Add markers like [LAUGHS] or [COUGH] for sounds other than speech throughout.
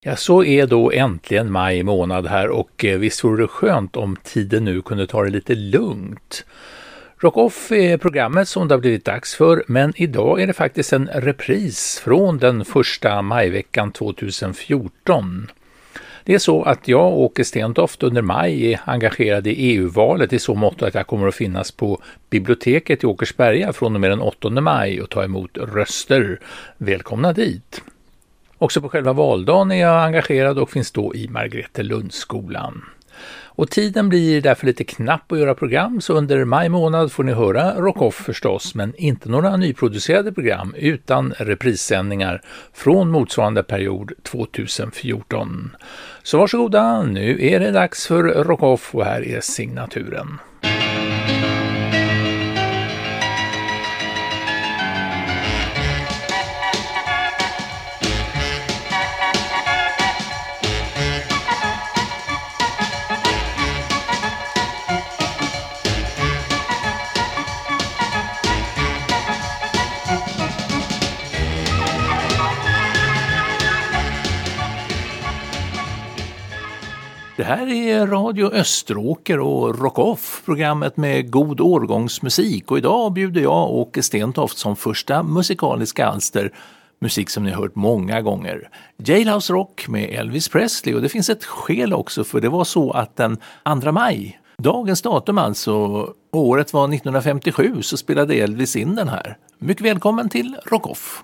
Ja, så är då äntligen maj månad här och eh, visst vore det skönt om tiden nu kunde ta det lite lugnt. Rockoff är programmet som det har blivit dags för, men idag är det faktiskt en repris från den första majveckan 2014. Det är så att jag och Åke Stentoft under maj är engagerade i EU-valet i så mått att jag kommer att finnas på biblioteket i Åkersberga från och med den 8 maj och ta emot röster. Välkomna dit! Också på själva valdagen är jag engagerad och finns då i Margretelundsskolan. Och tiden blir därför lite knapp att göra program så under maj månad får ni höra Rockoff förstås men inte några nyproducerade program utan reprissändningar från motsvarande period 2014. Så varsågoda, nu är det dags för Rockoff och här är signaturen. Det här är Radio Österåker och Rock-Off, programmet med god årgångsmusik och idag bjuder jag Åke Stentoft som första musikaliska alster musik som ni har hört många gånger. Jailhouse Rock med Elvis Presley och det finns ett skäl också för det var så att den 2 maj, dagens datum alltså, året var 1957 så spelade Elvis in den här. Mycket välkommen till Rock-Off!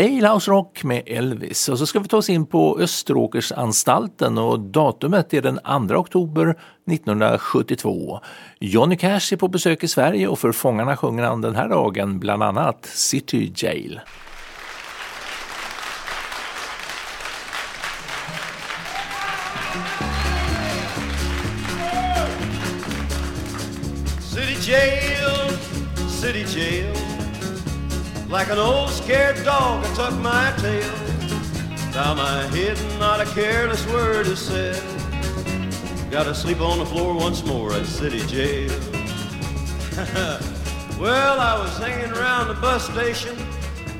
Jailhouse Rock med Elvis. Och så ska vi ta oss in på Österåkersanstalten och datumet är den 2 oktober 1972. Johnny Cash är på besök i Sverige och för Fångarna sjunger han den här dagen bland annat City Jail. Like an old scared dog, I tuck my tail. Bow my head and not a careless word is said. Gotta sleep on the floor once more at city jail. [LAUGHS] well, I was hanging around the bus station,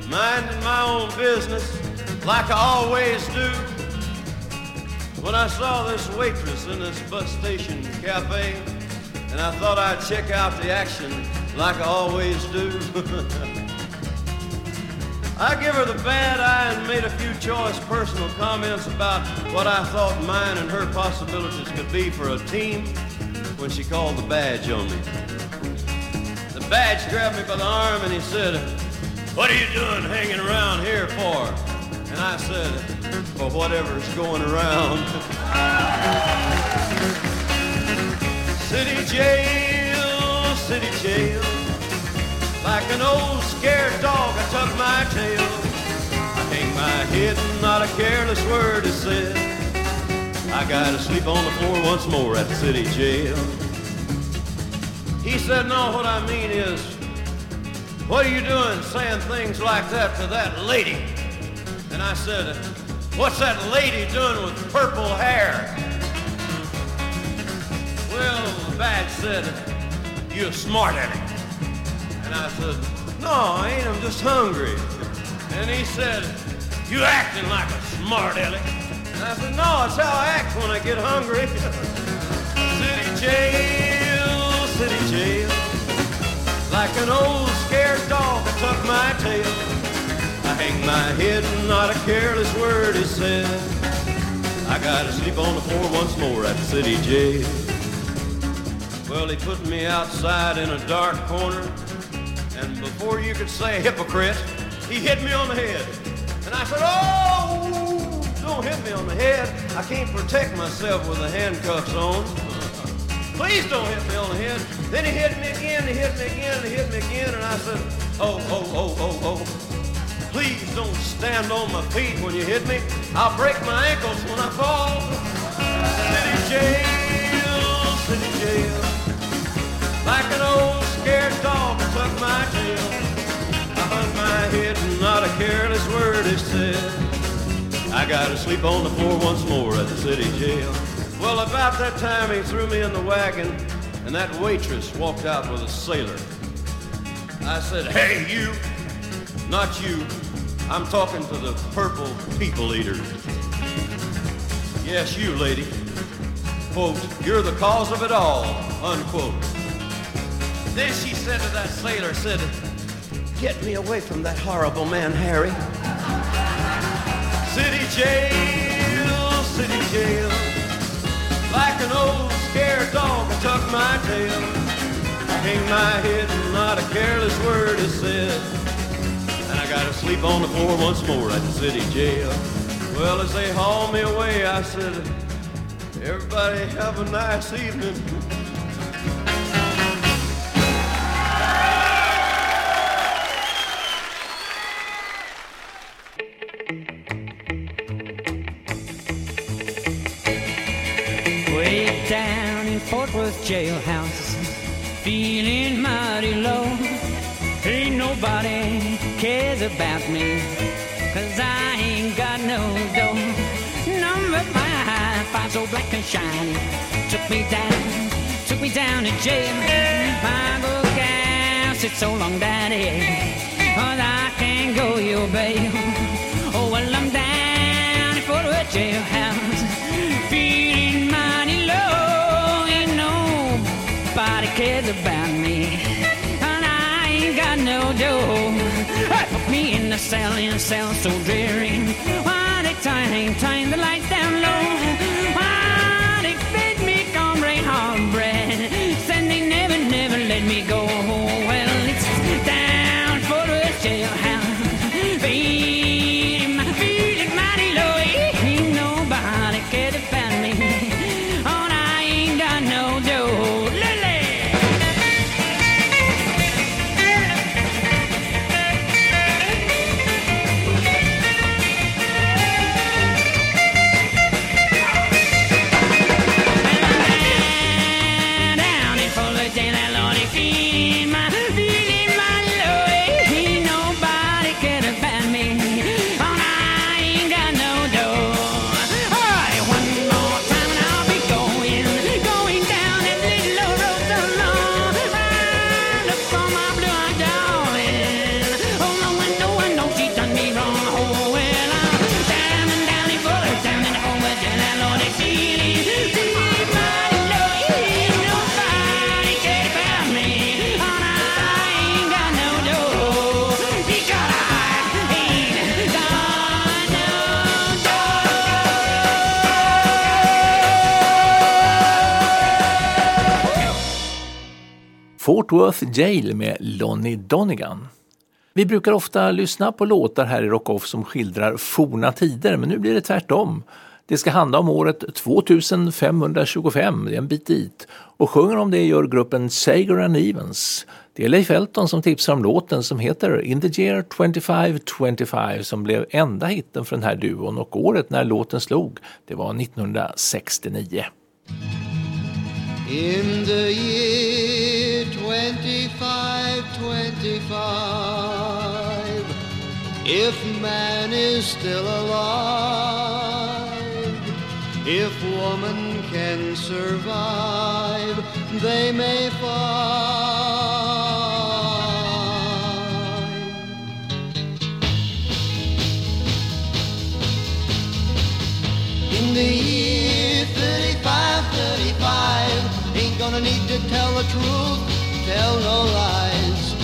minding my own business, like I always do. When I saw this waitress in this bus station cafe, and I thought I'd check out the action like I always do. [LAUGHS] I give her the bad eye and made a few choice personal comments about what I thought mine and her possibilities could be for a team when she called the badge on me. The badge grabbed me by the arm and he said, what are you doing hanging around here for? And I said, for whatever's going around. [LAUGHS] city jail, city jail. Like an old scared dog, I tuck my tail. I hang my head and not a careless word is said. I gotta sleep on the floor once more at the city jail. He said, no, what I mean is, what are you doing saying things like that to that lady? And I said, what's that lady doing with purple hair? Well, the badge said, you're smart at it. And I said, no, I ain't, I'm just hungry. And he said, you acting like a smart aleck. And I said, no, it's how I act when I get hungry. [LAUGHS] city jail, city jail. Like an old scared dog, I tuck my tail. I hang my head and not a careless word is said. I gotta sleep on the floor once more at the city jail. Well, he put me outside in a dark corner, and before you could say hypocrite, he hit me on the head. And I said, oh, don't hit me on the head. I can't protect myself with the handcuffs on. [LAUGHS] Please don't hit me on the head. Then he hit me again, he hit me again, and he hit me again, and I said, oh, oh, oh, oh, oh. Please don't stand on my feet when you hit me. I'll break my ankles when I fall. City jail, city jail. Like an old scared dog, tuck my tail. I hung my head and not a careless word is said. I gotta sleep on the floor once more at the city jail. Well, about that time he threw me in the wagon, and that waitress walked out with a sailor. I said, hey, you, not you. I'm talking to the purple people eater. Yes, you, lady. Quote, you're the cause of it all, unquote. Then she said to that sailor, said, get me away from that horrible man, Harry. City jail, city jail. Like an old scared dog, I tuck my tail. I hang my head and not a careless word is said. And I gotta sleep on the floor once more at the city jail. Well, as they haul me away, I said, everybody have a nice evening. Fort Worth jailhouse, feeling mighty low. Ain't nobody cares about me, cause I ain't got no dough. Number five, five so black and shiny, took me down, took me down to jail. My good gal said so long, daddy, cause I can't go your bail. Oh, well, I'm down in Fort Worth jailhouse, cares about me, and I ain't got no dough. Hey, put me in the cell, in a cell so dreary. Why they time, time the lights down low? Fort Worth Jail med Lonnie Donegan. Vi brukar ofta lyssna på låtar här i Rockoff som skildrar forna tider, men nu blir det tvärtom. Det ska handla om året 2525, det är en bit dit. Och sjunger om det gör gruppen Sager and Evans. Det är Leif Elton som tipsar om låten som heter In the year 2525 som blev enda hitten för den här duon och året när låten slog, det var 1969. In the year If man is still alive If woman can survive They may find. In the year 35, 35 Ain't gonna need to tell the truth, tell no lies.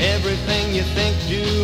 Everything you think,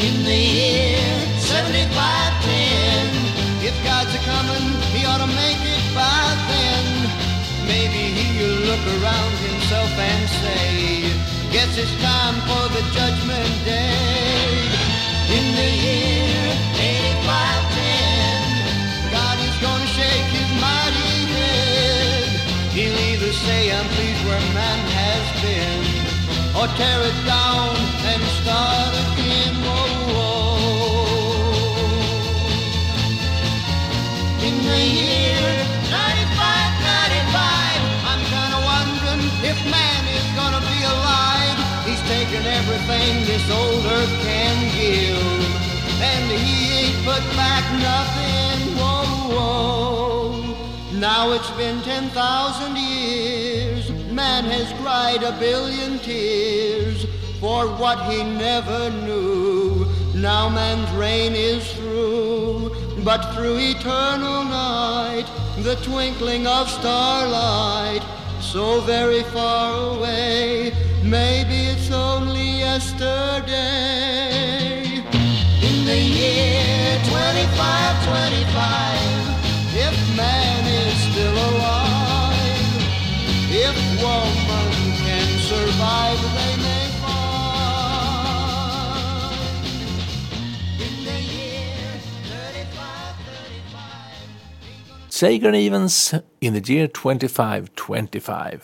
In the year 7510, if God's a coming, he ought to make it by then. Maybe he'll look around himself and say, Guess it's time for the judgment day. In the year 8510, God is gonna shake his mighty head. He'll either say, I'm pleased where man has been, or tear it down and start again. Whoa, whoa. In the year 95, 95, I'm kinda wondering if man is gonna be alive. He's taken everything this old earth can give, and he ain't put back nothing. Whoa, whoa. Now it's been 10,000 years, man has cried a billion tears for what he never knew. Now man's reign is through, but through eternal night, the twinkling of starlight, so very far away, maybe it's only yesterday. In the year 2525, if man is still alive, woman can survive, they may. In the year 3535. Sager and Evans in the year 2525.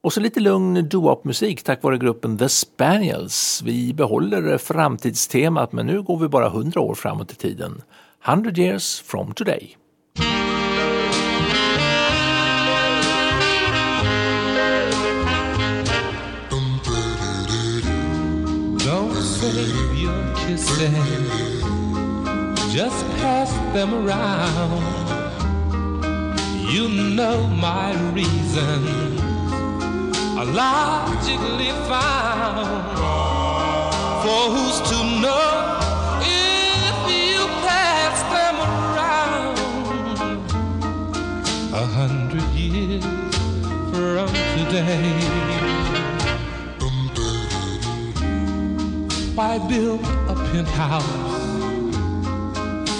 Och så lite lugn doo-wop-musik tack vare gruppen The Spaniels. Vi behåller framtidstemat men nu går vi bara 100 år framåt i tiden. 100 years from today. Your kisses, just pass them around. You know my reasons are logically found. For who's to know if you pass them around? A hundred years from today. Why build a penthouse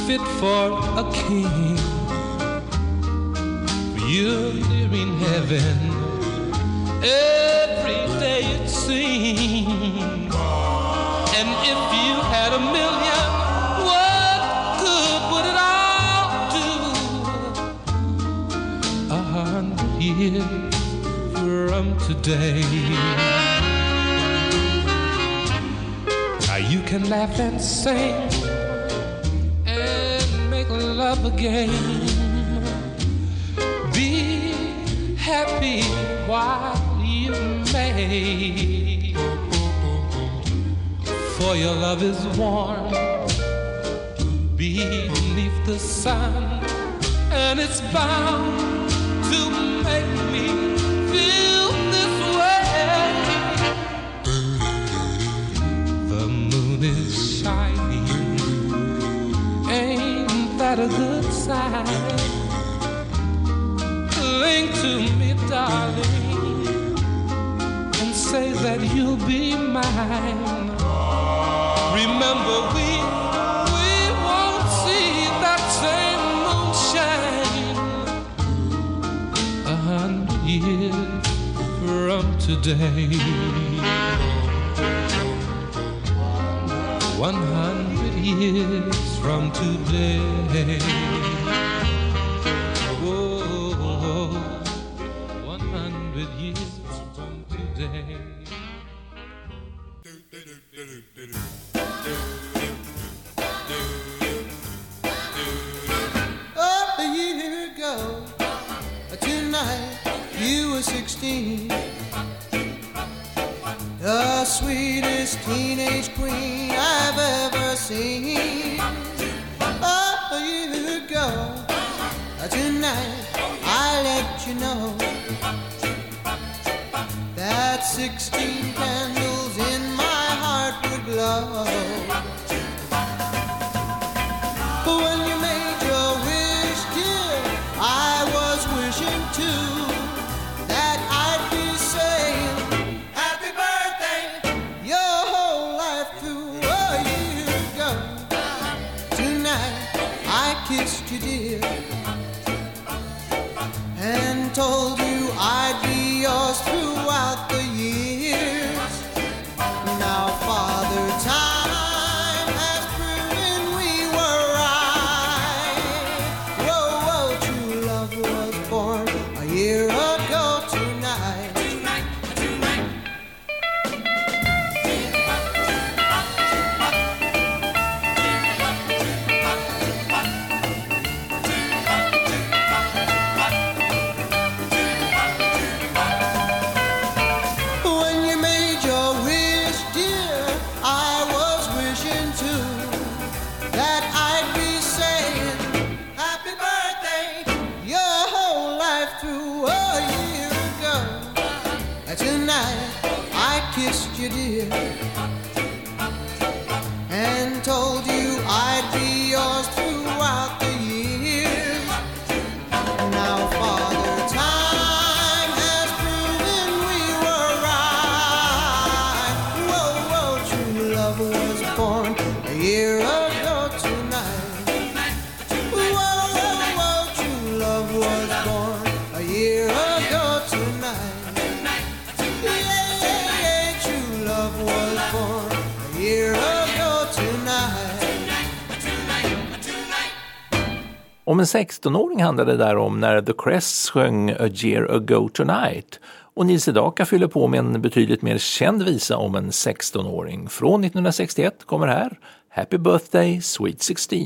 fit for a king? You're in heaven every day it seems. And if you had a million, what good would it all do? A hundred years from today. can laugh and sing and make love again. Be happy while you may, for your love is warm beneath the sun, and it's bound to make me. had a good side. Cling to me, darling, and say that you'll be mine. Remember, we we won't see that same moonshine a hundred years from today. One hundred years from today. I let you know that 16 Om en 16-åring handlade det där om när The Crests sjöng A year ago tonight och Nils Sedaka fyller på med en betydligt mer känd visa om en 16-åring. Från 1961 kommer här Happy birthday sweet 16.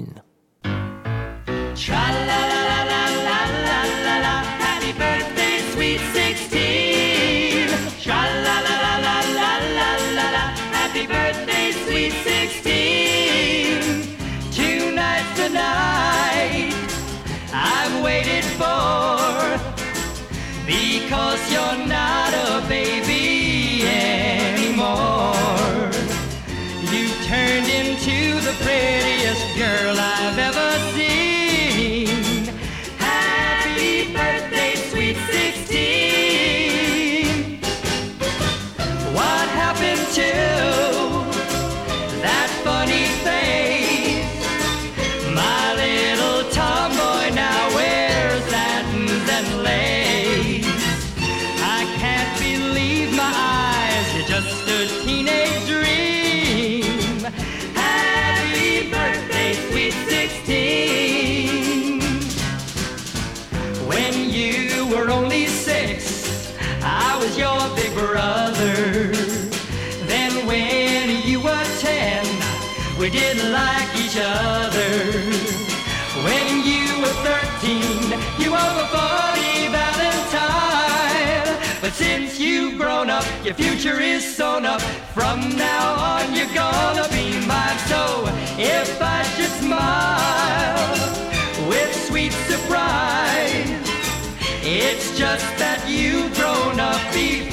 because you're not a baby anymore. You've turned into the prettiest girl I've ever seen. Your future is sewn up. From now on, you're gonna be mine. So if I should smile with sweet surprise, it's just that you've grown up before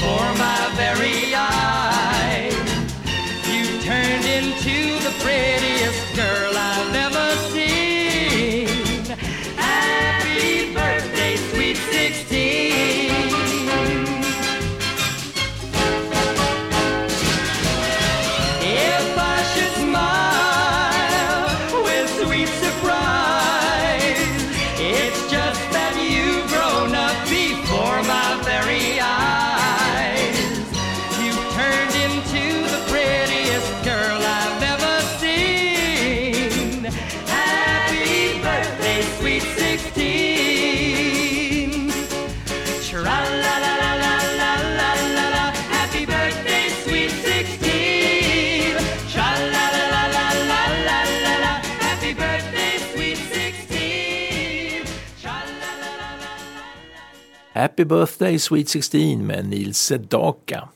Happy Birthday Sweet 16 med Neil Sedaka.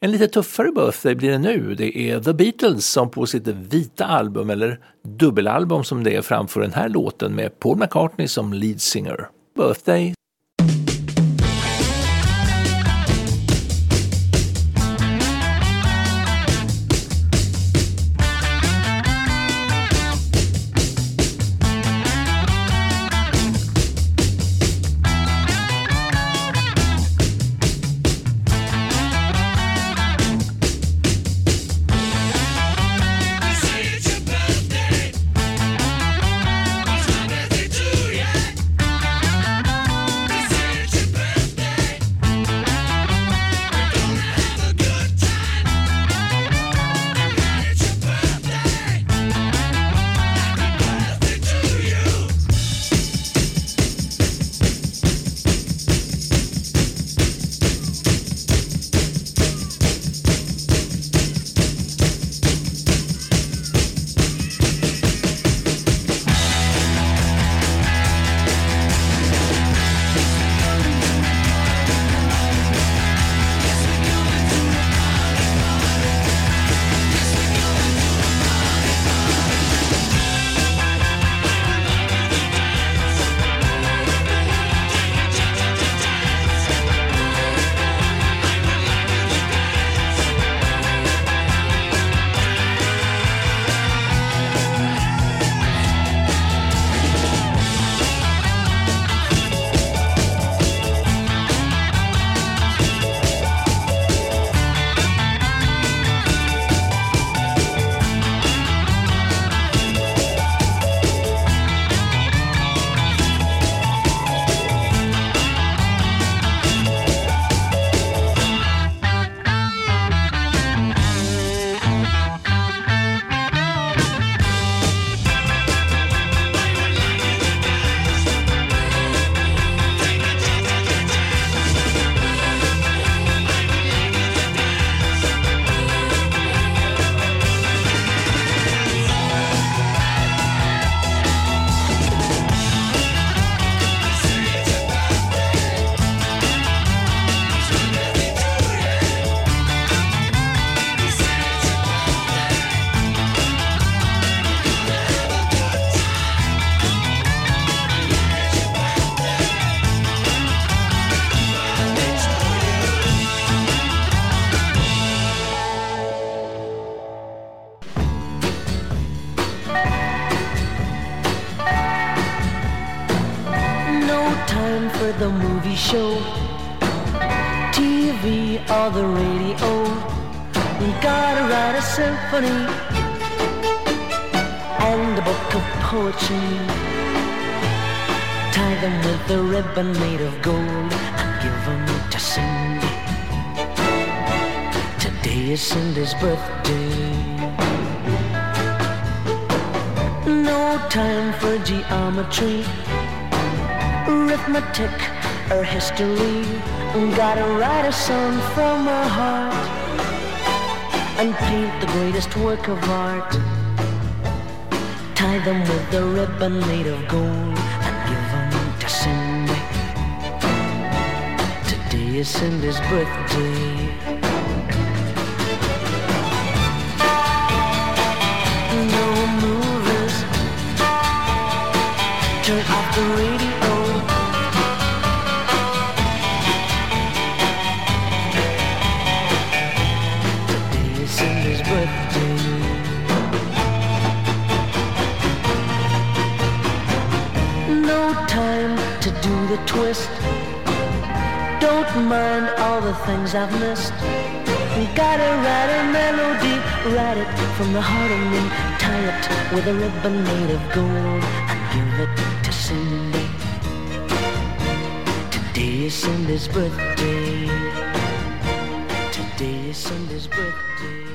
En lite tuffare birthday blir det nu. Det är The Beatles som på sitt vita album, eller dubbelalbum som det är, framför den här låten med Paul McCartney som lead singer. Birthday and a book of poetry. Tie them with a ribbon made of gold and give them to Cindy. Today is Cindy's birthday. No time for geometry arithmetic or history. Gotta write a song from my heart and paint the greatest work of art. Tie them with a ribbon made of gold and give them to Cindy. Today is Cindy's birthday. No movies. Turn off the radio. a twist. Don't mind all the things I've missed. You gotta write a melody, write it from the heart of me. Tie it with a ribbon made of gold and give it to Cindy. Today is Cindy's birthday. Today is Cindy's birthday.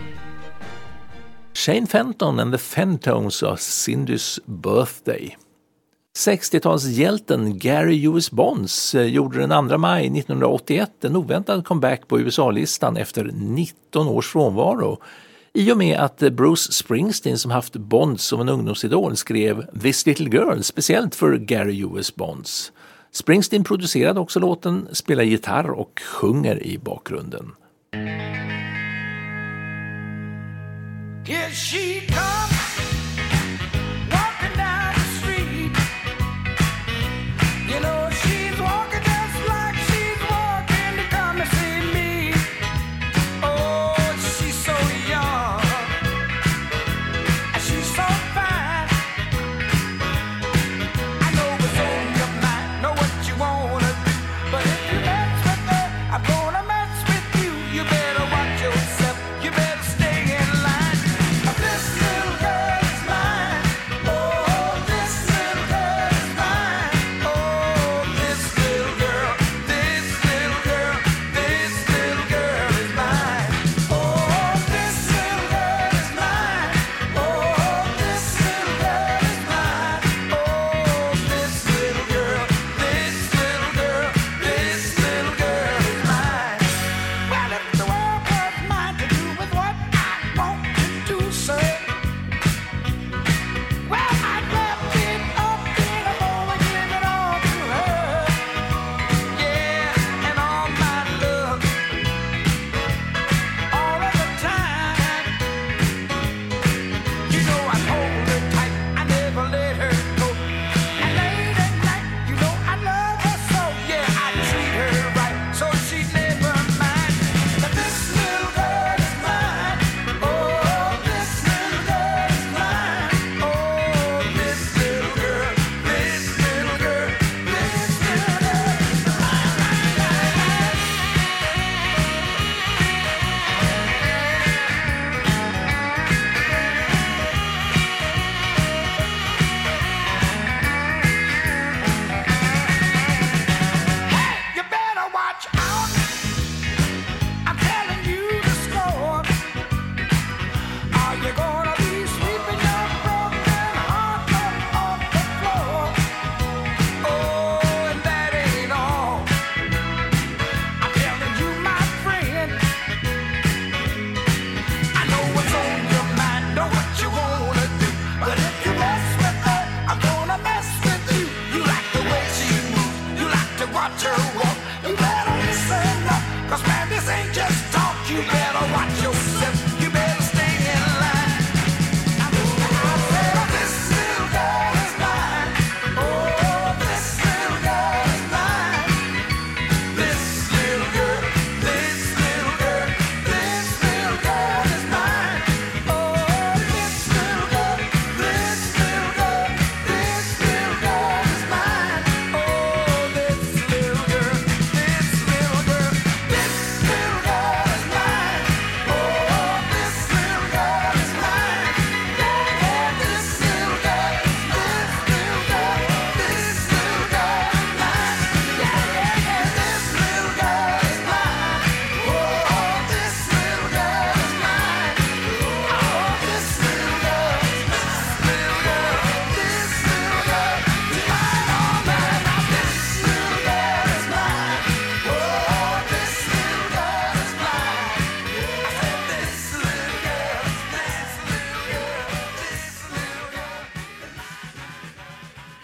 Shane Fenton and the Fentones are Cindy's birthday. 60-talshjälten Gary Lewis Bonds eh, gjorde den 2 maj 1981 en oväntad comeback på USA-listan efter 19 års frånvaro i och med att eh, Bruce Springsteen som haft Bonds som en ungdomsidol skrev This Little Girl speciellt för Gary Lewis Bonds. Springsteen producerade också låten, spelar gitarr och sjunger i bakgrunden. Here she comes.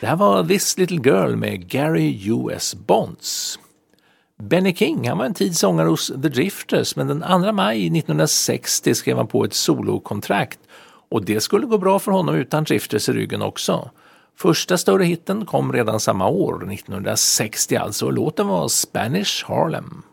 Det här var This Little Girl med Gary U.S. Bonds. Benny King han var en tid sångare hos The Drifters men den 2 maj 1960 skrev han på ett solokontrakt och det skulle gå bra för honom utan Drifters i ryggen också. Första större hitten kom redan samma år, 1960 alltså, och låten var Spanish Harlem.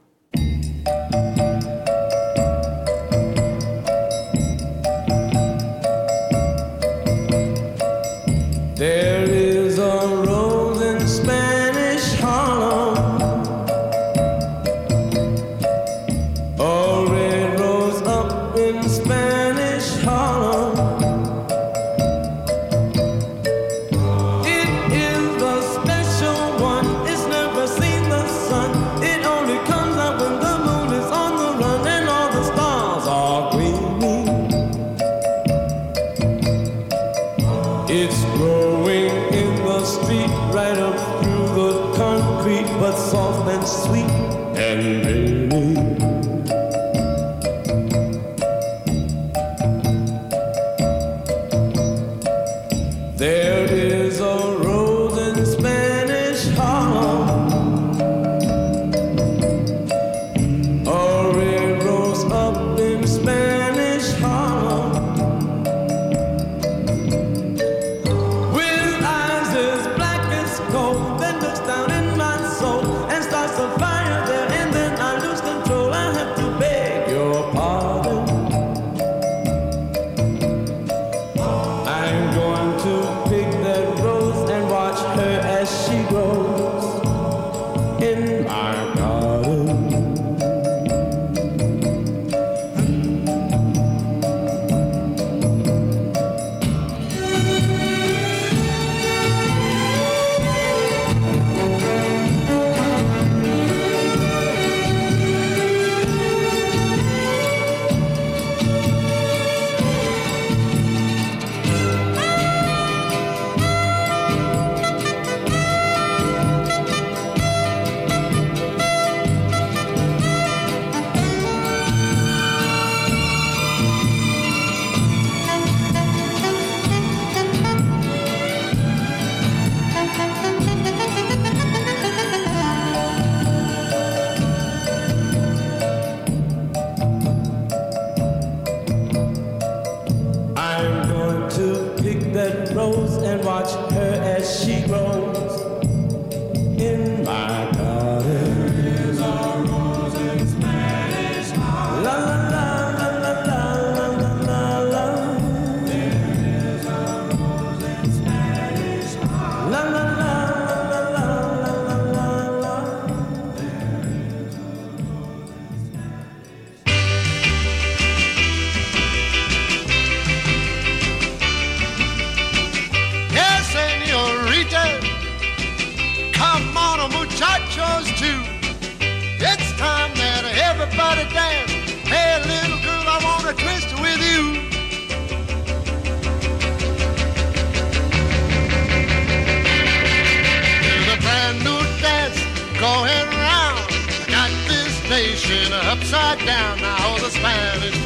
down now the Spanish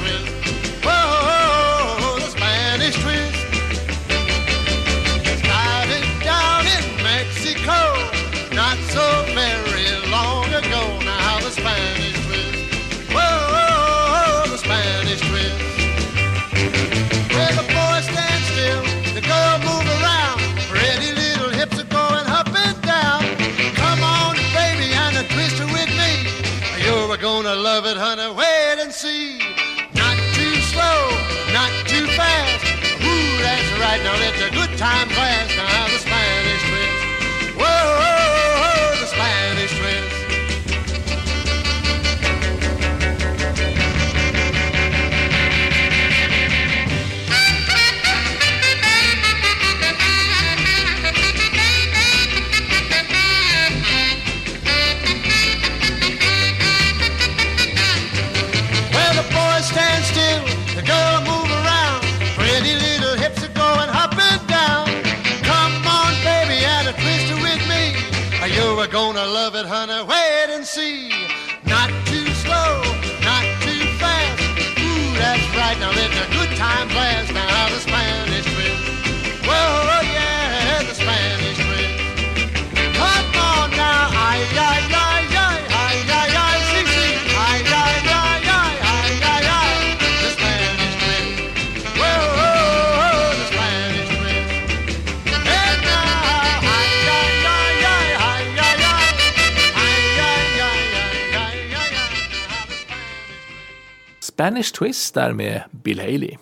Spanish Twist där med Bill Haley.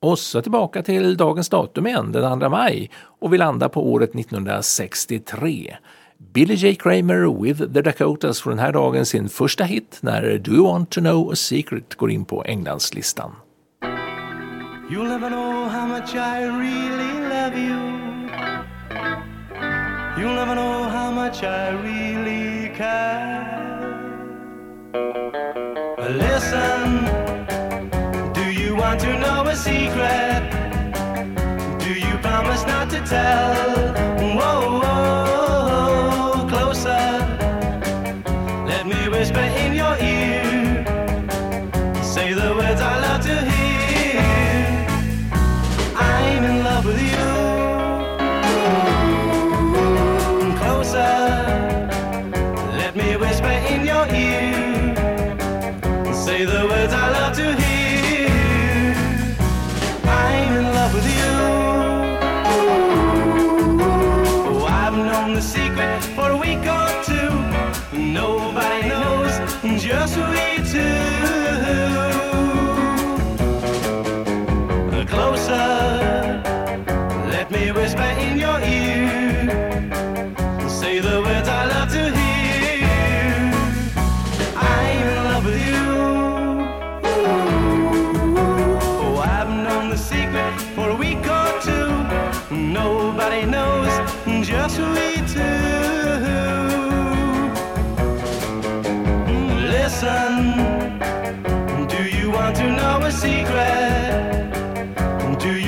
Och så tillbaka till dagens datum igen, den 2 maj, och vi landar på året 1963. Billy J. Kramer with the Dakotas får den här dagen sin första hit när Do You Want To Know A Secret går in på Englandslistan. You'll never know how much I really love you. You'll never know how much I really care. Listen, want to know a secret? Do you promise not to tell? Whoa, whoa,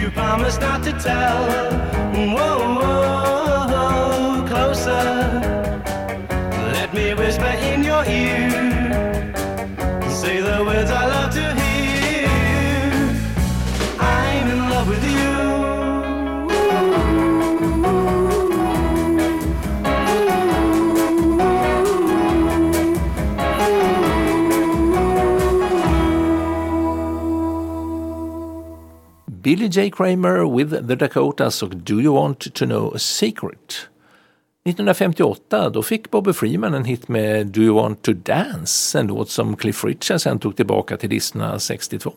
you promise not to tell? Whoa, whoa, closer. Let me whisper in your ear. Billy J. Kramer with the Dakotas och Do You Want To Know A Secret. 1958 då fick Bobby Freeman en hit med Do You Want To Dance, en låt som Cliff Richard sen tog tillbaka till listorna 62.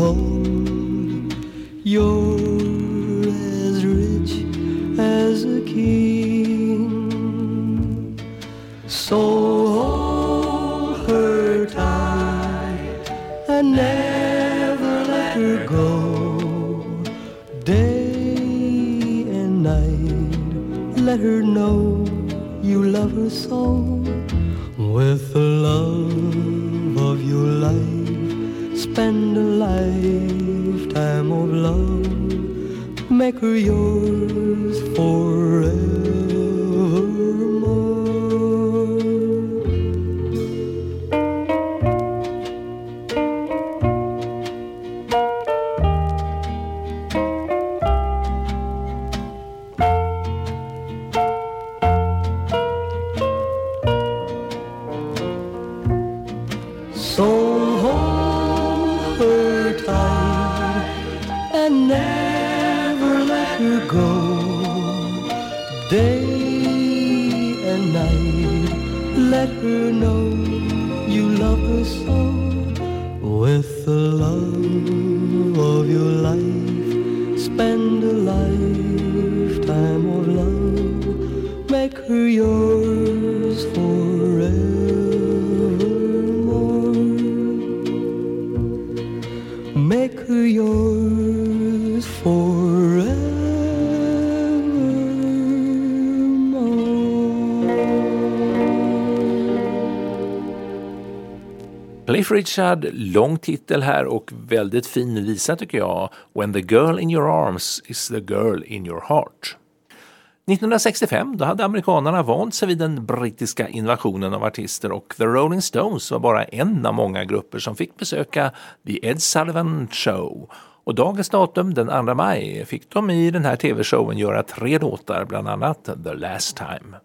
Hold, Richard, lång titel här och väldigt fin visa tycker jag. When the girl in your arms is the girl in your heart. 1965 då hade amerikanerna vant sig vid den brittiska invasionen av artister och The Rolling Stones var bara en av många grupper som fick besöka The Ed Sullivan Show. Och dagens datum, den 2 maj, fick de i den här tv-showen göra tre låtar, bland annat The Last Time.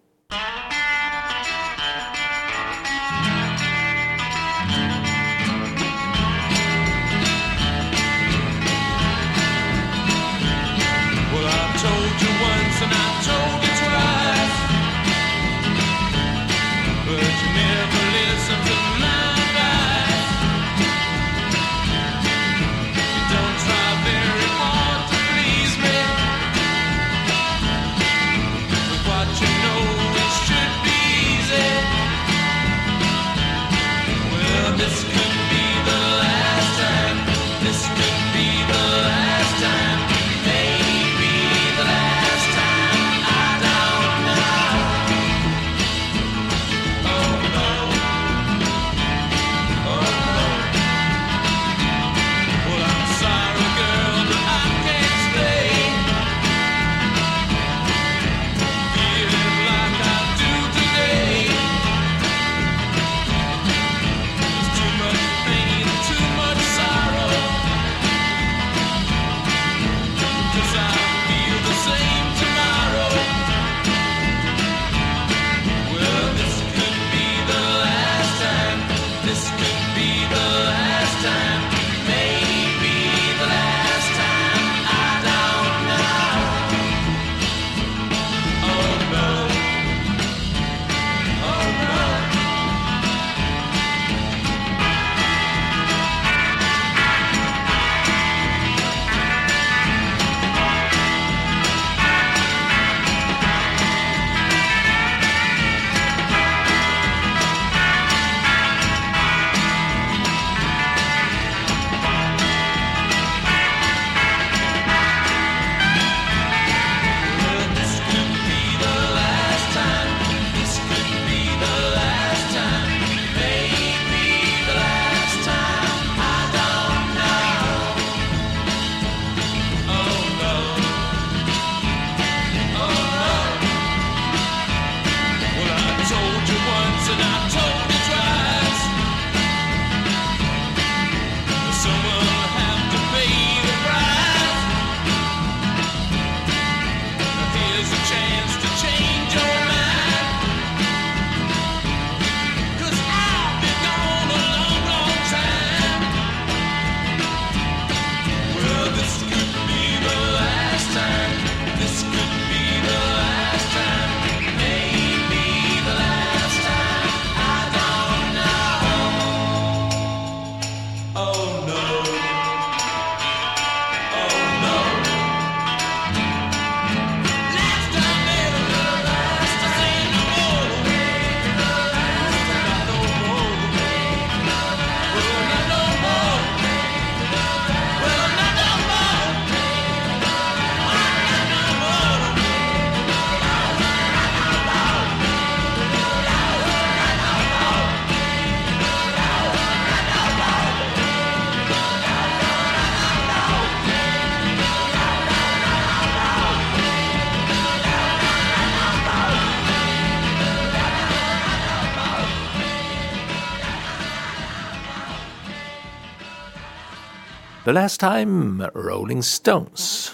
The Last Time, Rolling Stones.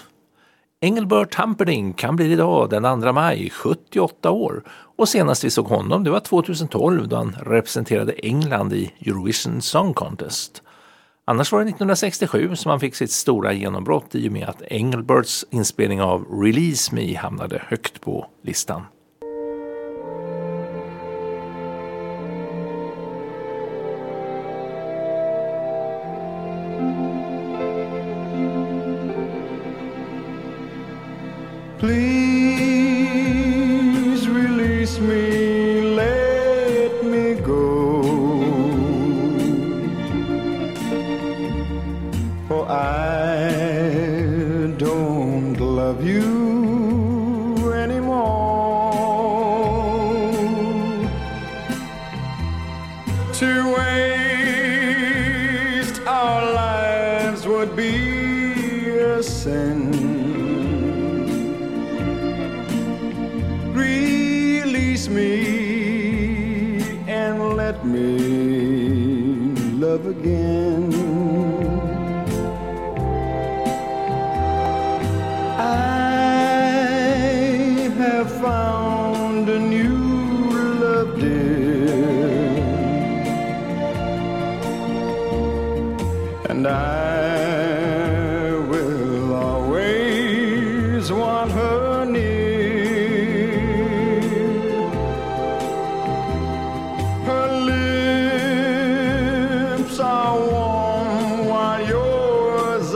Engelbert Humperdinck kan blir idag den 2 maj, 78 år. Och senast vi såg honom det var 2012 då han representerade England i Eurovision Song Contest. Annars var det 1967 som han fick sitt stora genombrott i och med att Engelberts inspelning av Release Me hamnade högt på listan. Please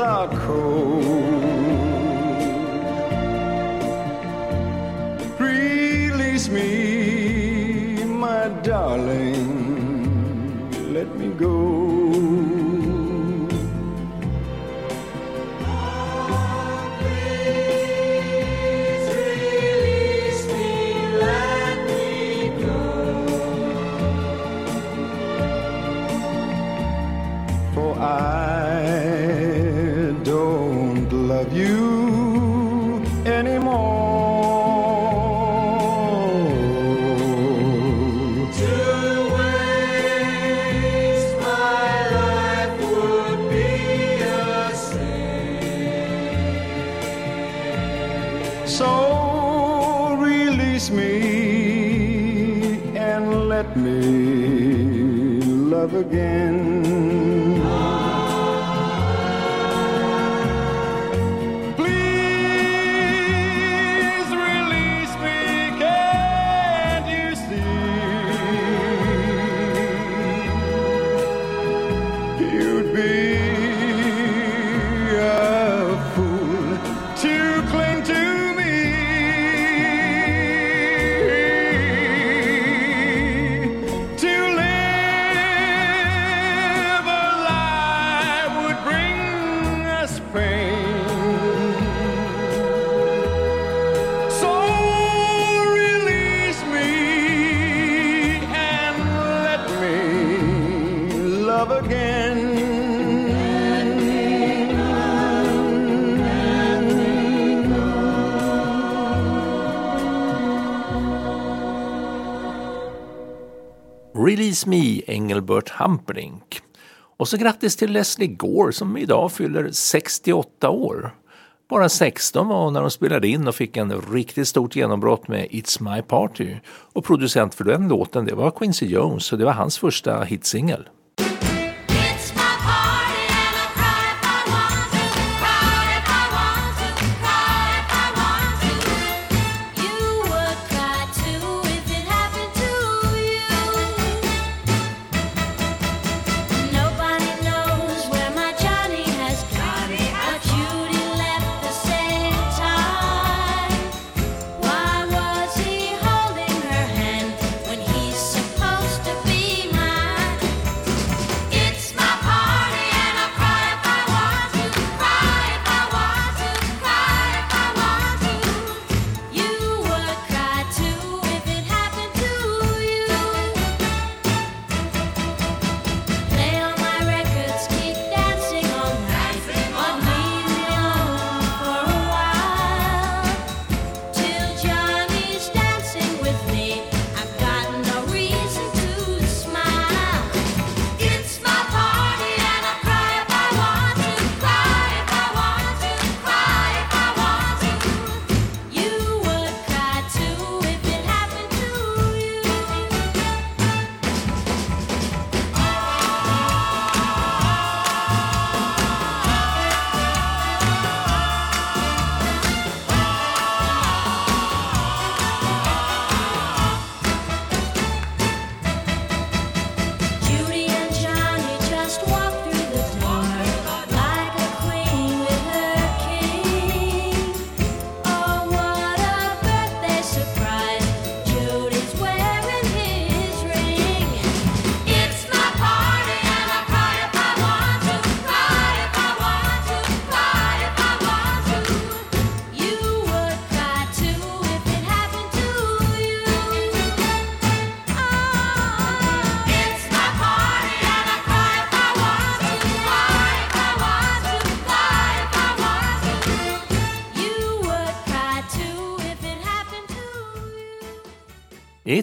yours are Release Me, Engelbert Humperdinck. Och så grattis till Leslie Gore som idag fyller 68 år. Bara 16 var hon när hon spelade in och fick en riktigt stort genombrott med It's My Party. Och producent för den låten det var Quincy Jones och det var hans första hitsingel.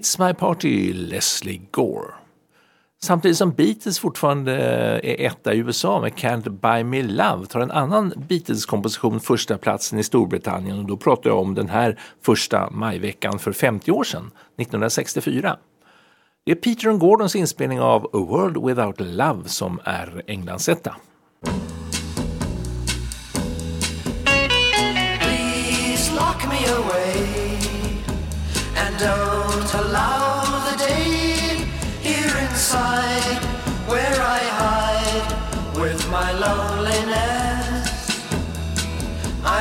It's My Party, Leslie Gore. Samtidigt som Beatles fortfarande eh, är etta i USA med Can't Buy Me Love tar en annan Beatles-komposition första platsen i Storbritannien och då pratar jag om den här första majveckan för 50 år sedan, 1964. Det är Peter and Gordons inspelning av A World Without Love som är Englandsetta. Mm. And don't allow the day here inside where I hide with my loneliness.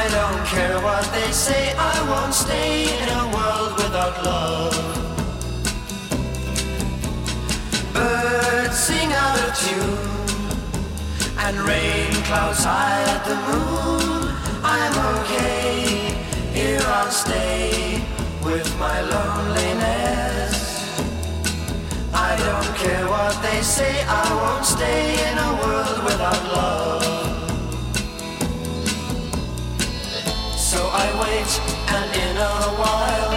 I don't care what they say, I won't stay in a world without love. Birds sing out of tune and rain clouds hide the moon. I'm okay, here I'll stay with my loneliness. I don't care what they say, I won't stay in a world without love. So I wait, and in a while,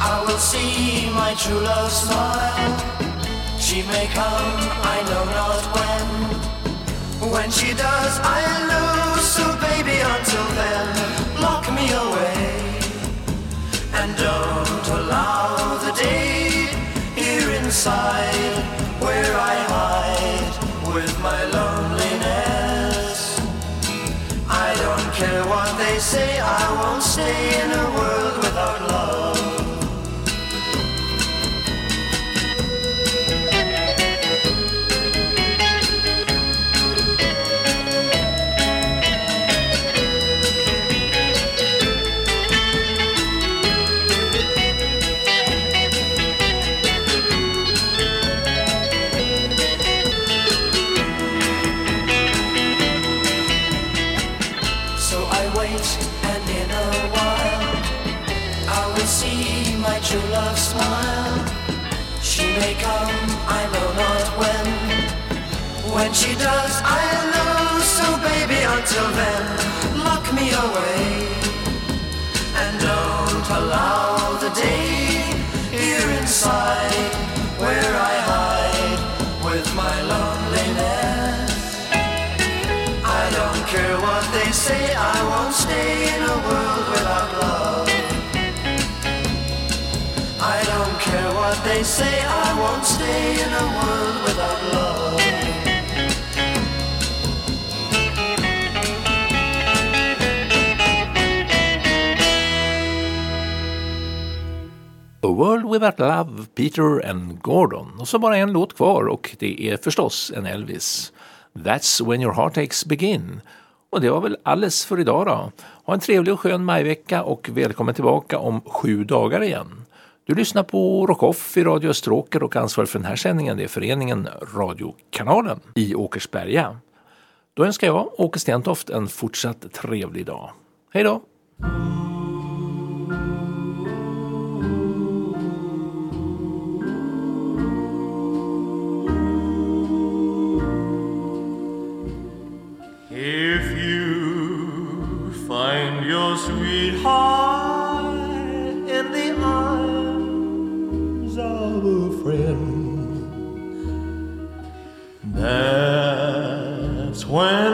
I will see my true love smile. She may come, I know not when. When she does, I'll know. So baby, until then, lock me away. And don't allow the day here inside where I hide with my loneliness. I don't care what they say, I won't stay in a world until then, lock me away. And don't allow the day here inside where I hide with my loneliness. I don't care what they say, I won't stay in a world without love. I don't care what they say, I won't stay in a world without love. A World Without Love, Peter and Gordon. Och så bara en låt kvar och det är förstås en Elvis. That's when your heartaches begin. Och det var väl alles för idag då. Ha en trevlig och skön majvecka och välkommen tillbaka om sju dagar igen. Du lyssnar på Rockoff i Radio Österåker och ansvarig för den här sändningen det är föreningen Radiokanalen i Åkersberga. Då önskar jag, Åke Stentoft, en fortsatt trevlig dag. Hej då! When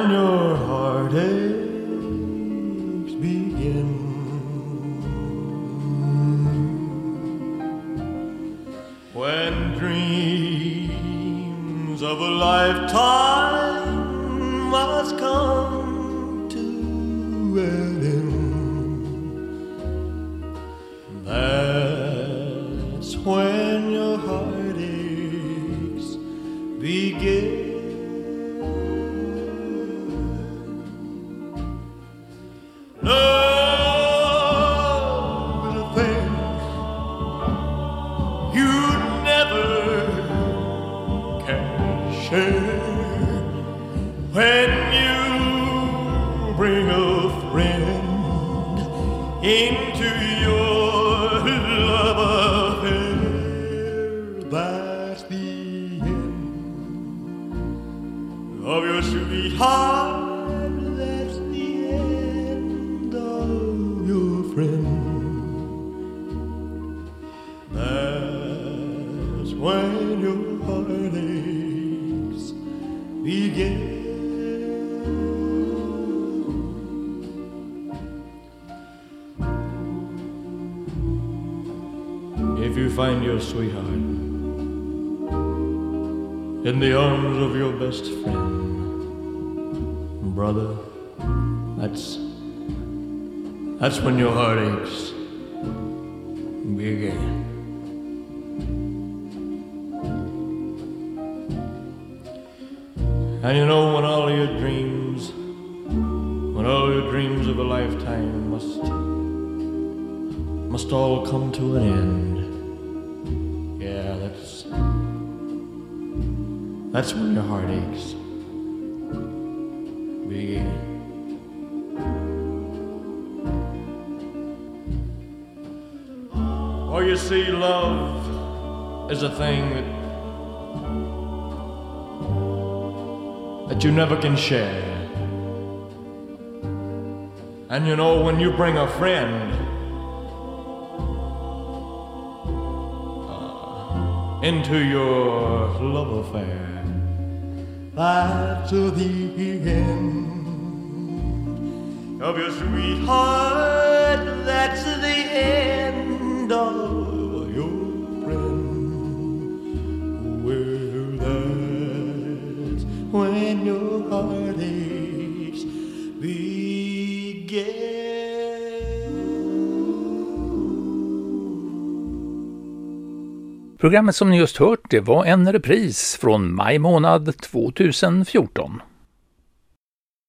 when your heartaches begin. If you find your sweetheart in the arms of your best friend, brother, that's that's when your heart aches. And you know when all your dreams, when all your dreams of a lifetime must must all come to an end. Yeah, that's that's when your heart aches. Begin. Or you see, love is a thing that that you never can share. And you know, when you bring a friend uh, into your love affair, that's the end of your sweetheart. That's the end Programmet som ni just hört det var en repris från maj månad 2014.